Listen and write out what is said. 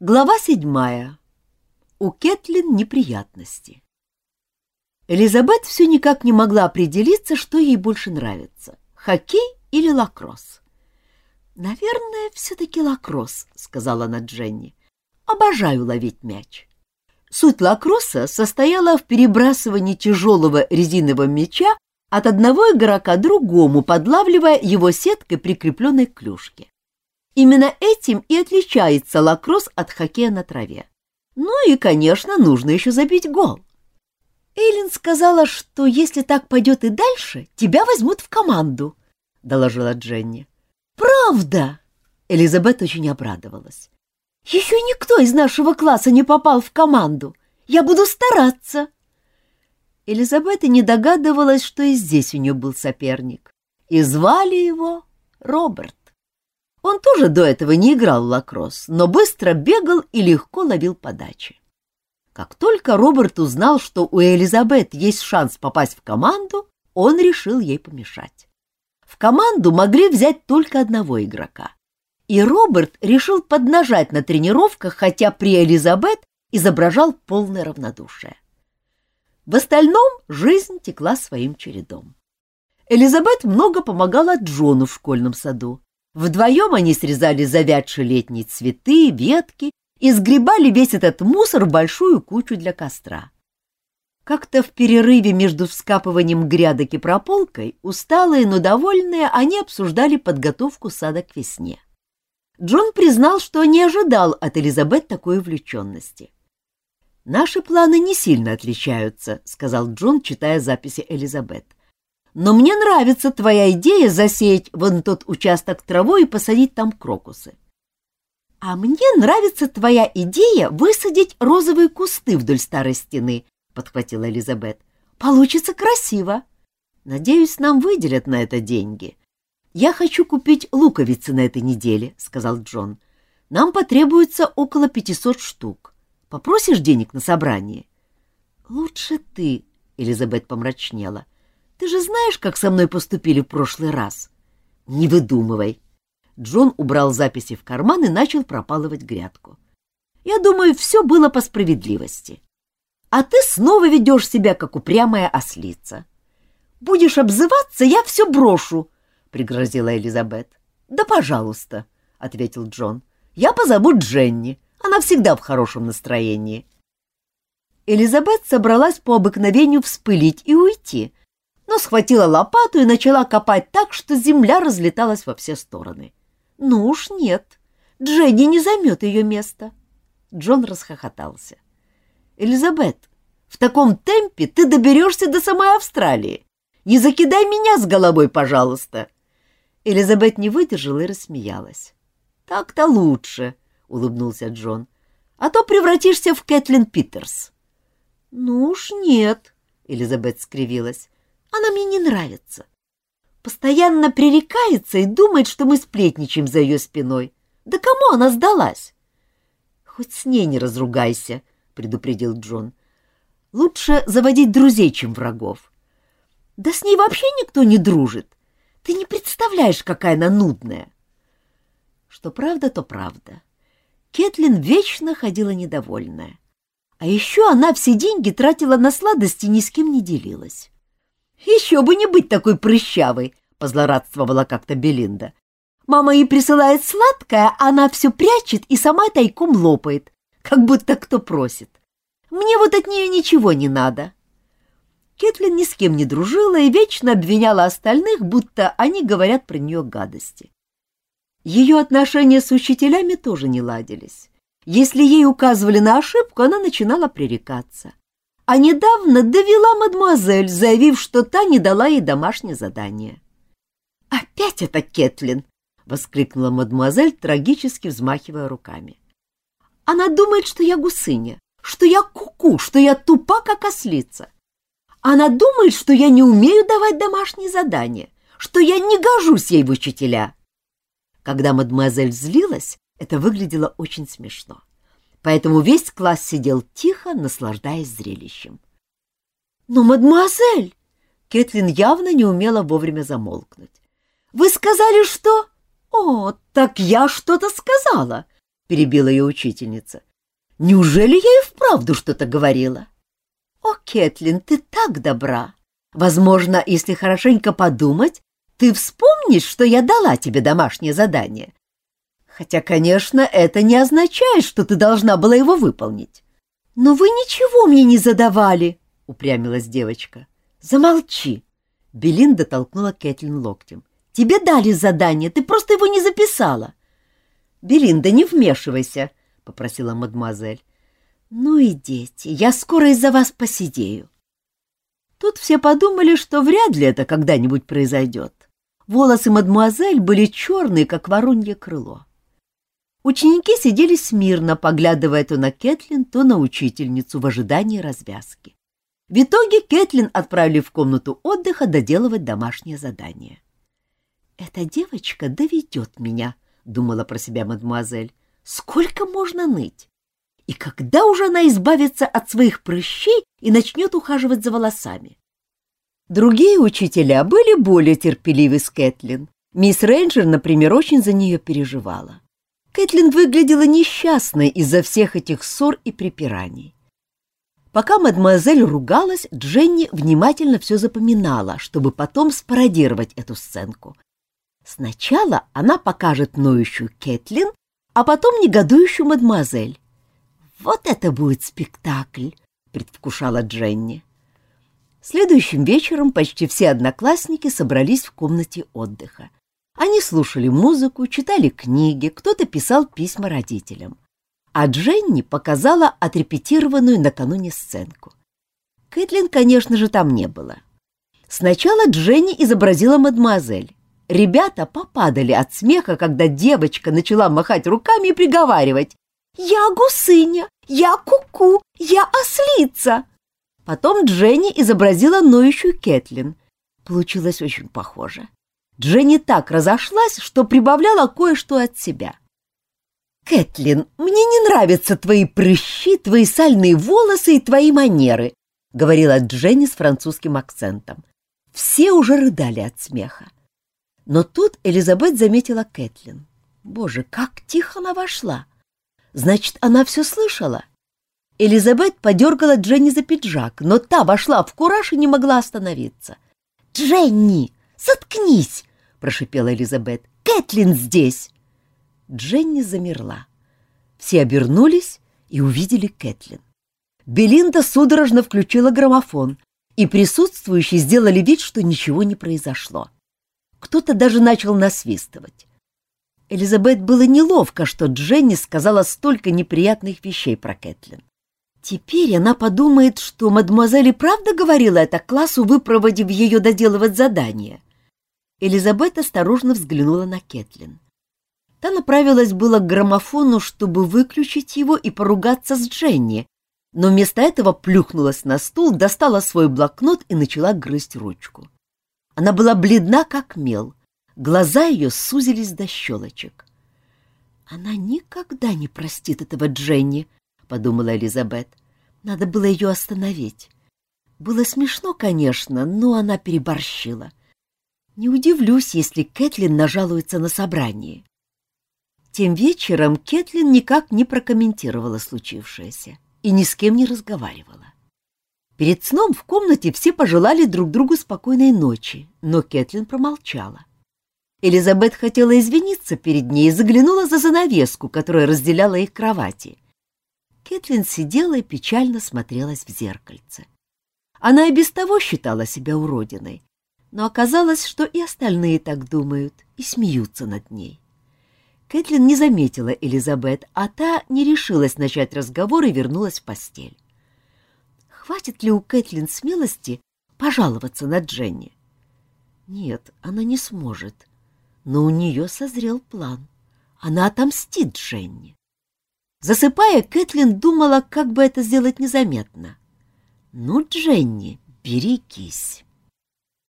Глава седьмая. У Кэтлин неприятности. Элизабет все никак не могла определиться, что ей больше нравится — хоккей или лакросс. «Наверное, все-таки лакросс», — сказала она Дженни. «Обожаю ловить мяч». Суть лакросса состояла в перебрасывании тяжелого резинового мяча от одного игрока другому, подлавливая его сеткой, прикрепленной к клюшке. Именно этим и отличается лакросс от хоккея на траве. Ну и, конечно, нужно еще забить гол. Эйлин сказала, что если так пойдет и дальше, тебя возьмут в команду, — доложила Дженни. «Правда!» — Элизабет очень обрадовалась. «Еще никто из нашего класса не попал в команду. Я буду стараться!» Элизабет и не догадывалась, что и здесь у нее был соперник. И звали его Роберт. Он тоже до этого не играл в лакросс, но быстро бегал и легко ловил подачи. Как только Роберт узнал, что у Элизабет есть шанс попасть в команду, он решил ей помешать. В команду могли взять только одного игрока. И Роберт решил поднажать на тренировках, хотя при Элизабет изображал полное равнодушие. В остальном жизнь текла своим чередом. Элизабет много помогала Джону в школьном саду. Вдвоем они срезали завядшие летние цветы, ветки и сгребали весь этот мусор в большую кучу для костра. Как-то в перерыве между вскапыванием грядок и прополкой, усталые, но довольные, они обсуждали подготовку сада к весне. Джон признал, что не ожидал от Элизабет такой увлеченности. «Наши планы не сильно отличаются», — сказал Джон, читая записи Элизабет. Но мне нравится твоя идея засеять вон тот участок травой и посадить там крокусы. — А мне нравится твоя идея высадить розовые кусты вдоль старой стены, — подхватила Элизабет. — Получится красиво. Надеюсь, нам выделят на это деньги. Я хочу купить луковицы на этой неделе, — сказал Джон. Нам потребуется около пятисот штук. Попросишь денег на собрание? — Лучше ты, — Элизабет помрачнела. — ты же знаешь, как со мной поступили в прошлый раз? Не выдумывай. Джон убрал записи в карман и начал пропалывать грядку. Я думаю, все было по справедливости. А ты снова ведешь себя, как упрямая ослица. Будешь обзываться, я все брошу, — пригрозила Элизабет. — Да, пожалуйста, — ответил Джон. — Я позову Дженни. Она всегда в хорошем настроении. Элизабет собралась по обыкновению вспылить и уйти, но схватила лопату и начала копать так, что земля разлеталась во все стороны. «Ну уж нет, Дженни не займет ее место». Джон расхохотался. «Элизабет, в таком темпе ты доберешься до самой Австралии. Не закидай меня с головой, пожалуйста». Элизабет не выдержала и рассмеялась. «Так-то лучше», — улыбнулся Джон. «А то превратишься в Кэтлин Питерс». «Ну уж нет», — Элизабет скривилась. Она мне не нравится. Постоянно пререкается и думает, что мы сплетничаем за ее спиной. Да кому она сдалась? — Хоть с ней не разругайся, — предупредил Джон. — Лучше заводить друзей, чем врагов. Да с ней вообще никто не дружит. Ты не представляешь, какая она нудная. Что правда, то правда. Кетлин вечно ходила недовольная. А еще она все деньги тратила на сладости и ни с кем не делилась. Еще бы не быть такой прыщавой, позлорадствовала как-то Белинда. Мама ей присылает сладкое, а она все прячет и сама тайком лопает, как будто кто просит. Мне вот от нее ничего не надо. Кетлин ни с кем не дружила и вечно обвиняла остальных, будто они говорят про нее гадости. Ее отношения с учителями тоже не ладились. Если ей указывали на ошибку, она начинала пререкаться а недавно довела мадемуазель, заявив, что та не дала ей домашнее задание. «Опять это Кэтлин!» — воскликнула мадемуазель, трагически взмахивая руками. «Она думает, что я гусыня, что я куку, -ку, что я тупа, как ослица. Она думает, что я не умею давать домашние задания, что я не гожусь ей в учителя». Когда мадемуазель злилась, это выглядело очень смешно поэтому весь класс сидел тихо, наслаждаясь зрелищем. «Но, мадемуазель!» Кэтлин явно не умела вовремя замолкнуть. «Вы сказали, что...» «О, так я что-то сказала. перебила ее учительница. Неужели я и вправду что-то говорила? О, Кэтлин, ты так добра. Возможно, если хорошенько подумать, ты вспомнишь, что я дала тебе домашнее задание. Хотя, конечно, это не означает, что ты должна была его выполнить. Но вы ничего мне не задавали, упрямилась девочка. Замолчи. Белинда толкнула Кэтлин локтем. Тебе дали задание, ты просто его не записала. Белинда, не вмешивайся, попросила мадемуазель. Ну и дети, я скоро из-за вас посидею. Тут все подумали, что вряд ли это когда-нибудь произойдет. Волосы мадемуазель были черные, как воронье крыло. Ученики сидели смирно, поглядывая то на Кэтлин, то на учительницу в ожидании развязки. В итоге Кэтлин отправили в комнату отдыха доделывать домашнее задание. «Эта девочка доведет меня», — думала про себя мадемуазель. «Сколько можно ныть? И когда уже она избавится от своих прыщей и начнет ухаживать за волосами?» Другие учителя были более терпеливы с Кэтлин. Мисс Рейнджер, например, очень за нее переживала. Кэтлин выглядела несчастной из-за всех этих ссор и припираний. Пока мадемуазель ругалась, Дженни внимательно все запоминала, чтобы потом спародировать эту сценку. Сначала она покажет ноющую Кэтлин, а потом негодующую мадемуазель. «Вот это будет спектакль!» — предвкушала Дженни. Следующим вечером почти все одноклассники собрались в комнате отдыха. Они слушали музыку, читали книги, кто-то писал письма родителям. А Дженни показала отрепетированную накануне сценку. Кэтлин, конечно же, там не было. Сначала Дженни изобразила мадемуазель. Ребята попадали от смеха, когда девочка начала махать руками и приговаривать «Я гусыня! Я куку! -ку, я ослица!» Потом Дженни изобразила ноющую Кэтлин. Получилось очень похоже. Дженни так разошлась, что прибавляла кое-что от себя. «Кэтлин, мне не нравятся твои прыщи, твои сальные волосы и твои манеры», — говорила Дженни с французским акцентом. Все уже рыдали от смеха. Но тут Элизабет заметила Кэтлин. Боже, как тихо она вошла! Значит, она все слышала. Элизабет подергала Дженни за пиджак, но та вошла в кураж и не могла остановиться. «Дженни, заткнись!» — прошипела Элизабет. «Кэтлин здесь!» Дженни замерла. Все обернулись и увидели Кэтлин. Белинда судорожно включила граммофон, и присутствующие сделали вид, что ничего не произошло. Кто-то даже начал насвистывать. Элизабет было неловко, что Дженни сказала столько неприятных вещей про Кэтлин. Теперь она подумает, что мадемуазель и правда говорила это классу, выпроводив ее доделывать задание. Элизабет осторожно взглянула на Кэтлин. Та направилась было к граммофону, чтобы выключить его и поругаться с Дженни, но вместо этого плюхнулась на стул, достала свой блокнот и начала грызть ручку. Она была бледна, как мел, глаза ее сузились до щелочек. «Она никогда не простит этого Дженни», — подумала Элизабет. «Надо было ее остановить. Было смешно, конечно, но она переборщила. Не удивлюсь, если Кэтлин нажалуется на собрании. Тем вечером Кэтлин никак не прокомментировала случившееся и ни с кем не разговаривала. Перед сном в комнате все пожелали друг другу спокойной ночи, но Кэтлин промолчала. Элизабет хотела извиниться перед ней и заглянула за занавеску, которая разделяла их кровати. Кэтлин сидела и печально смотрелась в зеркальце. Она и без того считала себя уродиной, но оказалось, что и остальные так думают и смеются над ней. Кэтлин не заметила Элизабет, а та не решилась начать разговор и вернулась в постель. Хватит ли у Кэтлин смелости пожаловаться на Дженни? Нет, она не сможет, но у нее созрел план. Она отомстит Дженни. Засыпая, Кэтлин думала, как бы это сделать незаметно. «Ну, Дженни, берегись!»